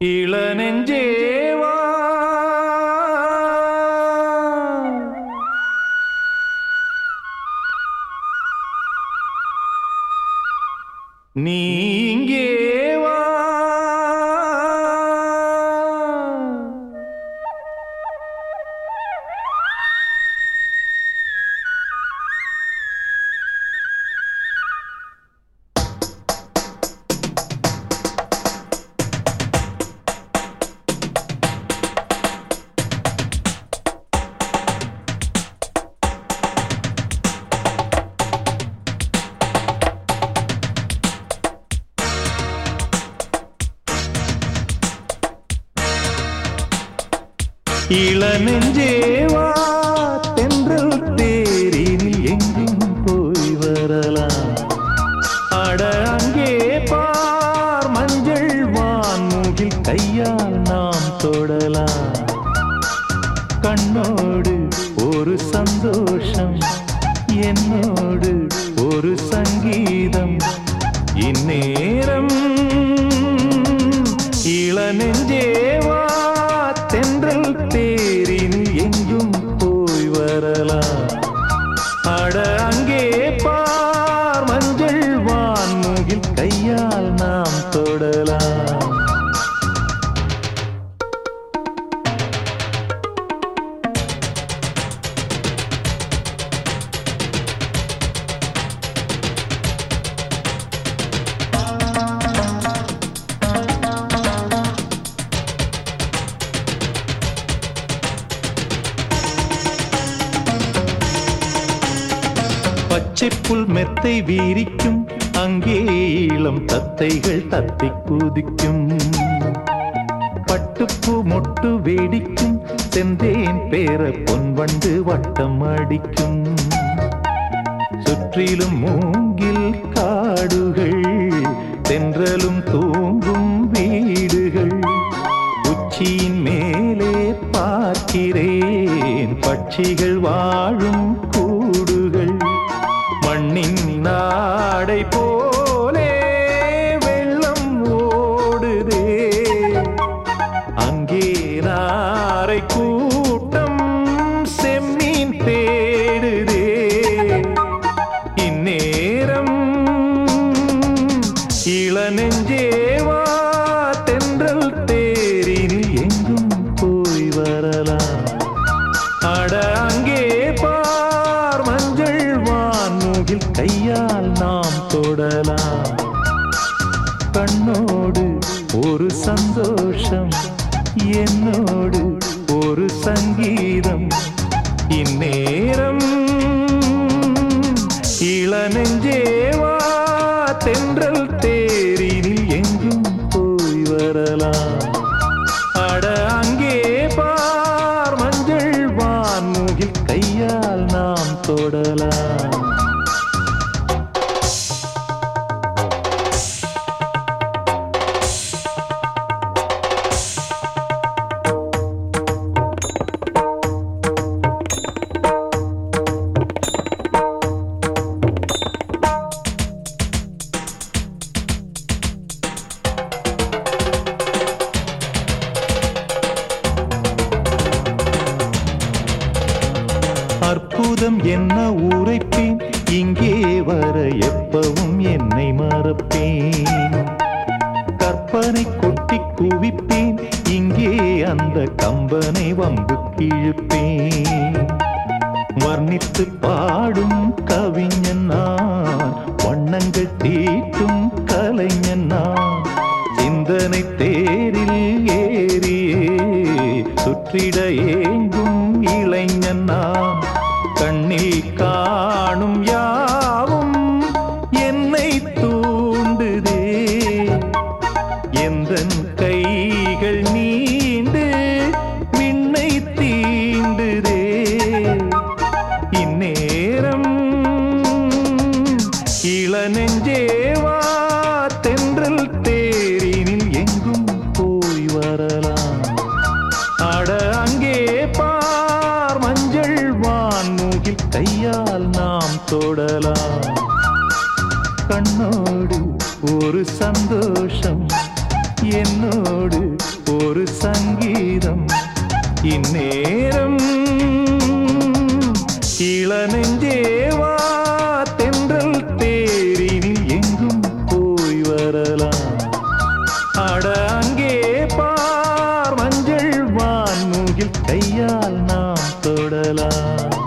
இள நெஞ்சேவா நீங்கே இள நெஞ்சேவா தென்றல் தேரில் எங்கும் போய் வரலாம். அட அங்கே பார் மஞ்சள் வான் மூகில் கையால் நாம் தொடலாம். கண்ணோடு ஒரு சந்தோஷம் என்னோடு ஒரு சங்கீதம். இன்னே அட அங்கே பா பச்சைப்புல் மெத்தை வீரிக்கும் அங்கே இளம் தத்தைகள் தத்தி குதிக்கும். பட்டுப்பூ மொட்டு வேடிக்கும் செந்தேன் பேர பொன் வண்டு வட்டம் அடிக்கும். சுற்றிலும் மூங்கில் காடுகள் தென்றலும் தூங்கும் வீடுகள். உச்சியின் மேலே பார்க்கிறேன் பட்சிகள் வாழும் கூ போலே வெள்ளம் ஓடுதே. அங்கே நாரை கூட்டம் செம்மீன் தேடுதே. இந்நேரம் இளநெஞ்சேவா தென்றல் தேரில் எங்கும் போய் வரலாம். அட அங்கே பார் மஞ்சள் வான்மூகில் கையால் தொடலாம் கண்ணோடு ஒரு சந்தோஷம் என்னோடு ஒரு சங்கீதம். இந்நேரம் இளநெஞ்சேவா தென்றல் தேரினில் எங்கும் போய் வரலாம். அட அங்கே பார் மஞ்சள் வான்முகில் கையால் நாம் தொடலாம். அற்புதம் என்ன உரைப்பேன்? இங்கே வர எப்பவும் என்னை மறப்பேன். கற்பனை கொட்டி குவிப்பேன். இங்கே அந்த கம்பனை வம்பு கிழிப்பேன். வர்ணித்து பாடும் கவிஞன் நான். வண்ணங்கள் தீட்டும் கலைஞன் நான். சிந்தனை தேரில் ஏறியே. சுற்றிடையே என்னை கண்ணோடு ஒரு சந்தோஷம் என்னோடு ஒரு சங்கீதம். இந்நேரம் இளநெஞ்சேவா தென்றல் தேரினில் எங்கும் போய் வரலாம். அட அங்கே பார் மஞ்சள் வான்மூகில் கையால் நாம் தொடலாம்.